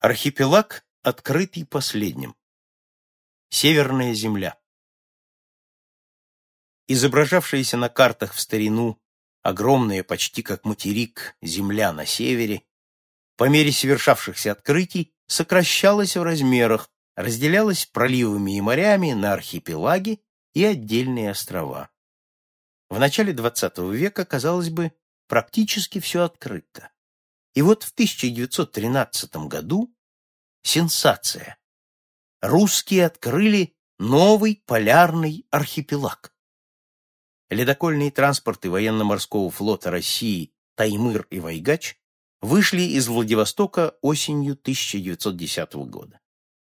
Архипелаг, открытый последним. Северная земля. Изображавшаяся на картах в старину огромная, почти как материк, земля на севере, по мере совершавшихся открытий сокращалась в размерах, разделялась проливами и морями на архипелаги и отдельные острова. В начале XX века, казалось бы, практически все открыто. И вот в 1913 году сенсация. Русские открыли новый полярный архипелаг. Ледокольные транспорты военно-морского флота России «Таймыр» и «Вайгач» вышли из Владивостока осенью 1910 года.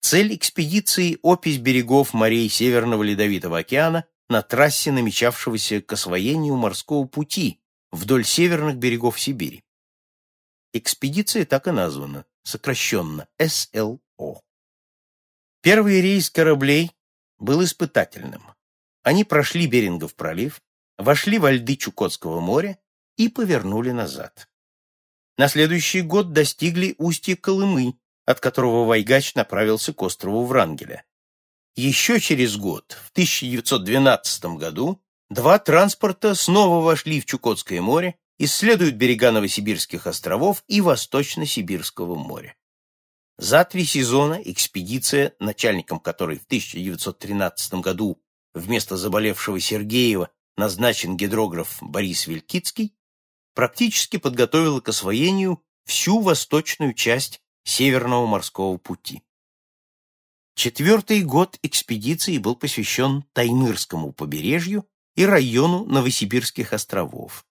Цель экспедиции – опись берегов морей Северного Ледовитого океана на трассе намечавшегося к освоению морского пути вдоль северных берегов Сибири. Экспедиция так и названа, сокращенно СЛО. Первый рейс кораблей был испытательным. Они прошли Берингов пролив, вошли во льды Чукотского моря и повернули назад. На следующий год достигли устья Колымы, от которого Вайгач направился к острову Врангеля. Еще через год, в 1912 году, два транспорта снова вошли в Чукотское море исследуют берега Новосибирских островов и Восточно-Сибирского моря. За три сезона экспедиция, начальником которой в 1913 году вместо заболевшего Сергеева назначен гидрограф Борис Вилькицкий, практически подготовила к освоению всю восточную часть Северного морского пути. Четвертый год экспедиции был посвящен Таймырскому побережью и району Новосибирских островов.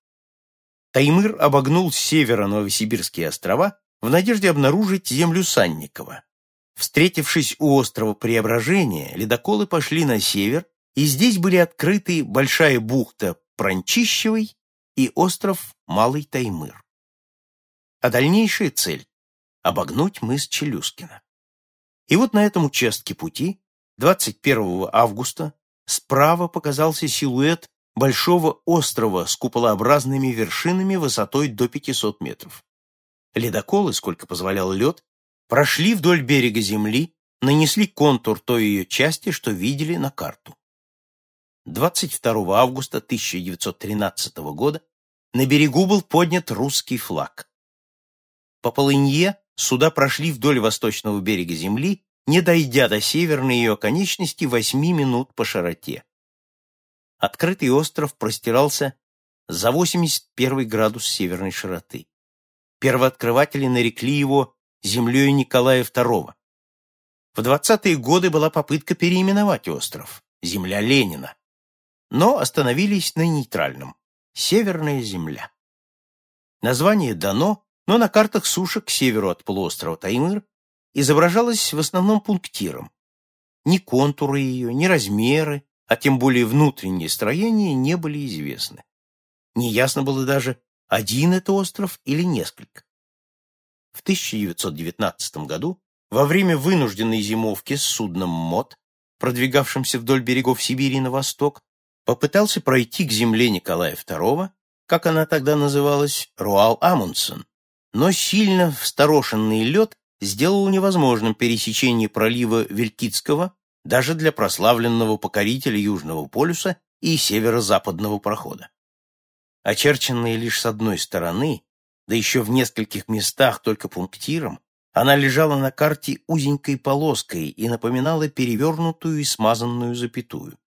Таймыр обогнул с севера Новосибирские острова в надежде обнаружить землю Санникова. Встретившись у острова Преображения, ледоколы пошли на север, и здесь были открыты большая бухта Пранчищевой и остров Малый Таймыр. А дальнейшая цель — обогнуть мыс Челюскина. И вот на этом участке пути 21 августа справа показался силуэт большого острова с куполообразными вершинами высотой до 500 метров. Ледоколы, сколько позволял лед, прошли вдоль берега земли, нанесли контур той ее части, что видели на карту. 22 августа 1913 года на берегу был поднят русский флаг. По полынье суда прошли вдоль восточного берега земли, не дойдя до северной ее оконечности 8 минут по широте. Открытый остров простирался за 81 градус северной широты. Первооткрыватели нарекли его землей Николая II. В 20-е годы была попытка переименовать остров «Земля Ленина», но остановились на нейтральном «Северная земля». Название дано, но на картах суши к северу от полуострова Таймыр изображалось в основном пунктиром. Ни контуры ее, ни размеры, а тем более внутреннее строение, не были известны. Неясно было даже, один это остров или несколько. В 1919 году, во время вынужденной зимовки с судном МОД, продвигавшимся вдоль берегов Сибири на восток, попытался пройти к земле Николая II, как она тогда называлась, Руал Амундсен, но сильно всторошенный лед сделал невозможным пересечение пролива Вилькицкого даже для прославленного покорителя Южного полюса и северо-западного прохода. Очерченная лишь с одной стороны, да еще в нескольких местах только пунктиром, она лежала на карте узенькой полоской и напоминала перевернутую и смазанную запятую.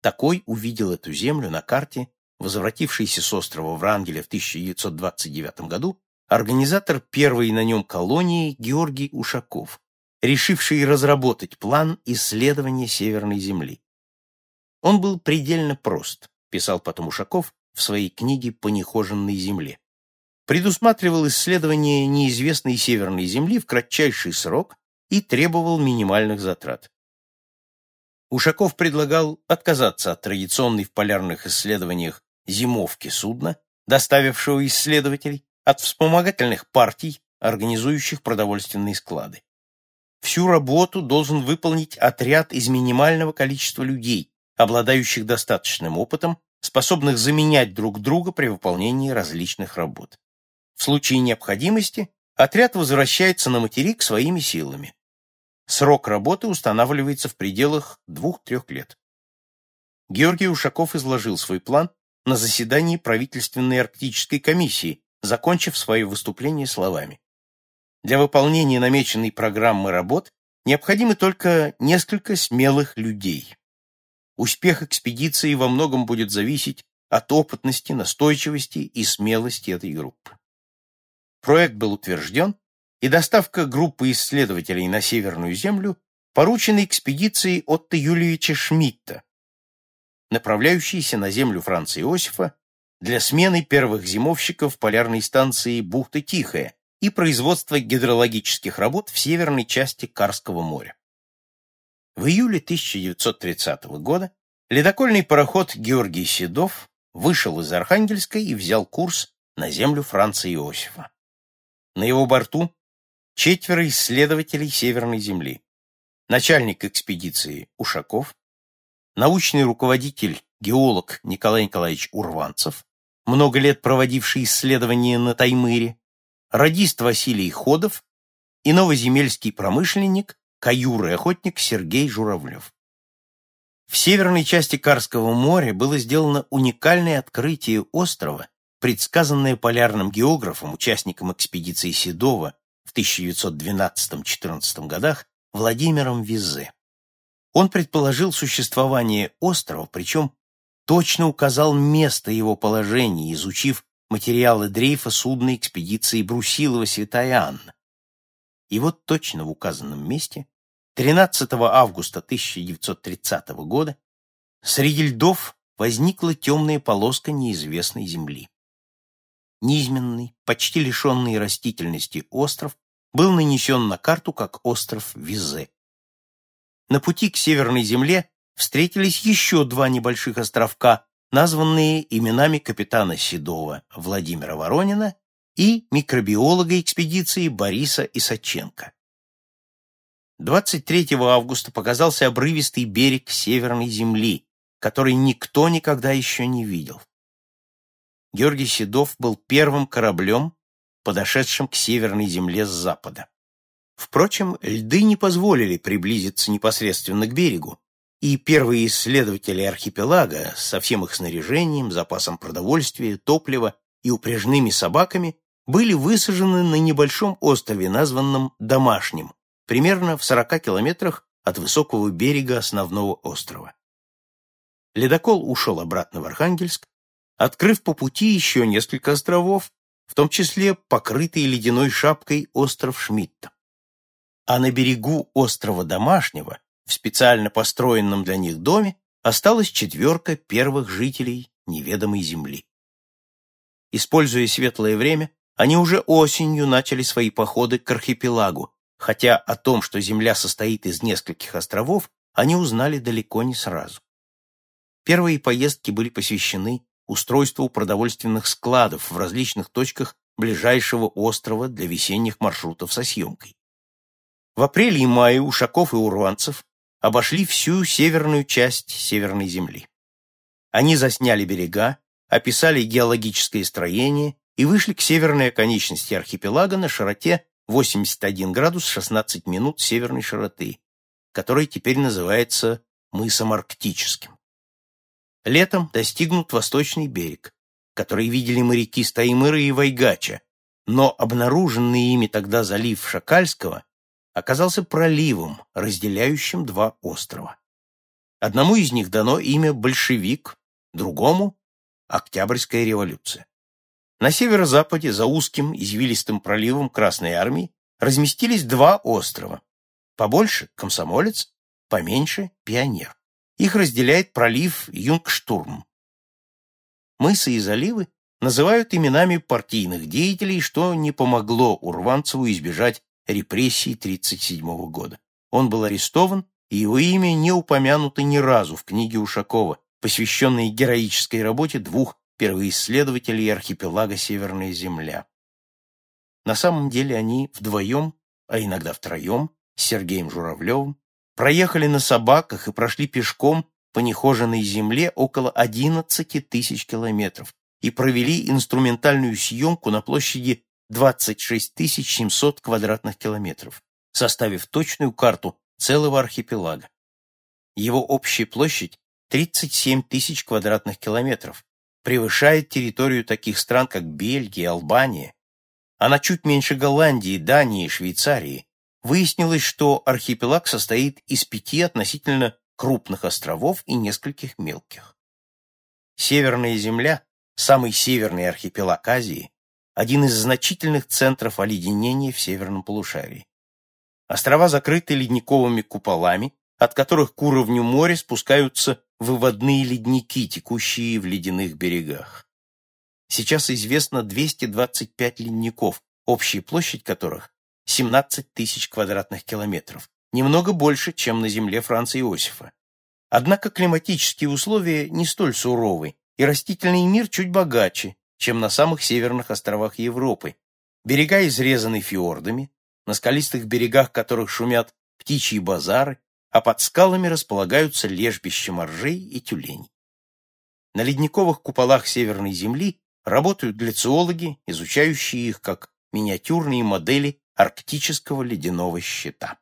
Такой увидел эту землю на карте, возвратившийся с острова Врангеля в 1929 году, организатор первой на нем колонии Георгий Ушаков, решивший разработать план исследования Северной Земли. Он был предельно прост, писал потом Ушаков в своей книге «По нехоженной земле». Предусматривал исследование неизвестной Северной Земли в кратчайший срок и требовал минимальных затрат. Ушаков предлагал отказаться от традиционной в полярных исследованиях зимовки судна, доставившего исследователей, от вспомогательных партий, организующих продовольственные склады. Всю работу должен выполнить отряд из минимального количества людей, обладающих достаточным опытом, способных заменять друг друга при выполнении различных работ. В случае необходимости отряд возвращается на материк своими силами. Срок работы устанавливается в пределах двух-трех лет. Георгий Ушаков изложил свой план на заседании правительственной арктической комиссии, закончив свое выступление словами. Для выполнения намеченной программы работ необходимы только несколько смелых людей. Успех экспедиции во многом будет зависеть от опытности, настойчивости и смелости этой группы. Проект был утвержден, и доставка группы исследователей на Северную Землю поручена экспедиции Отто Юльевича Шмидта, направляющейся на Землю Франца Иосифа для смены первых зимовщиков полярной станции бухты Тихая и производства гидрологических работ в северной части Карского моря. В июле 1930 года ледокольный пароход Георгий Седов вышел из Архангельска и взял курс на землю Франца Иосифа. На его борту четверо исследователей Северной Земли, начальник экспедиции Ушаков, научный руководитель, геолог Николай Николаевич Урванцев, много лет проводивший исследования на Таймыре, радист Василий Ходов и новоземельский промышленник, каюр и охотник Сергей Журавлев. В северной части Карского моря было сделано уникальное открытие острова, предсказанное полярным географом, участником экспедиции Седова в 1912-14 годах Владимиром Визе. Он предположил существование острова, причем точно указал место его положения, изучив материалы дрейфа судной экспедиции Брусилова-Святая Анна. И вот точно в указанном месте, 13 августа 1930 года, среди льдов возникла темная полоска неизвестной земли. Низменный, почти лишенный растительности остров был нанесен на карту как остров Визе. На пути к Северной земле встретились еще два небольших островка, названные именами капитана Седова Владимира Воронина и микробиолога экспедиции Бориса Исаченко. 23 августа показался обрывистый берег Северной Земли, который никто никогда еще не видел. Георгий Седов был первым кораблем, подошедшим к Северной Земле с запада. Впрочем, льды не позволили приблизиться непосредственно к берегу, и первые исследователи архипелага со всем их снаряжением, запасом продовольствия, топлива и упряжными собаками были высажены на небольшом острове, названном Домашним, примерно в 40 километрах от высокого берега основного острова. Ледокол ушел обратно в Архангельск, открыв по пути еще несколько островов, в том числе покрытый ледяной шапкой остров Шмидта. А на берегу острова Домашнего в специально построенном для них доме осталась четверка первых жителей неведомой земли. Используя светлое время, они уже осенью начали свои походы к архипелагу, хотя о том, что Земля состоит из нескольких островов, они узнали далеко не сразу. Первые поездки были посвящены устройству продовольственных складов в различных точках ближайшего острова для весенних маршрутов со съемкой. В апреле и мае Ушаков и Урванцев обошли всю северную часть Северной Земли. Они засняли берега, описали геологическое строение и вышли к северной оконечности архипелага на широте 81 градус 16 минут северной широты, который теперь называется мысом Арктическим. Летом достигнут восточный берег, который видели моряки Стаймыра и Вайгача, но обнаруженный ими тогда залив Шакальского оказался проливом, разделяющим два острова. Одному из них дано имя «Большевик», другому — «Октябрьская революция». На северо-западе, за узким извилистым проливом Красной Армии, разместились два острова. Побольше — Комсомолец, поменьше — Пионер. Их разделяет пролив Юнгштурм. Мысы и заливы называют именами партийных деятелей, что не помогло Урванцеву избежать репрессий 1937 года. Он был арестован, и его имя не упомянуто ни разу в книге Ушакова, посвященной героической работе двух первоисследователей архипелага Северная Земля. На самом деле они вдвоем, а иногда втроем, с Сергеем Журавлевым, проехали на собаках и прошли пешком по нехоженной земле около 11 тысяч километров и провели инструментальную съемку на площади 26 700 квадратных километров, составив точную карту целого архипелага. Его общая площадь 37 тысяч квадратных километров, превышает территорию таких стран, как Бельгия, Албания. Она чуть меньше Голландии, Дании, Швейцарии. Выяснилось, что архипелаг состоит из пяти относительно крупных островов и нескольких мелких. Северная земля, самый северный архипелаг Азии, один из значительных центров оледенения в северном полушарии. Острова закрыты ледниковыми куполами, от которых к уровню моря спускаются выводные ледники, текущие в ледяных берегах. Сейчас известно 225 ледников, общая площадь которых 17 тысяч квадратных километров, немного больше, чем на земле Франца Иосифа. Однако климатические условия не столь суровы, и растительный мир чуть богаче, чем на самых северных островах Европы. Берега изрезаны фьордами, на скалистых берегах которых шумят птичьи базары, а под скалами располагаются лежбища моржей и тюленей. На ледниковых куполах Северной Земли работают гляциологи, изучающие их как миниатюрные модели арктического ледяного щита.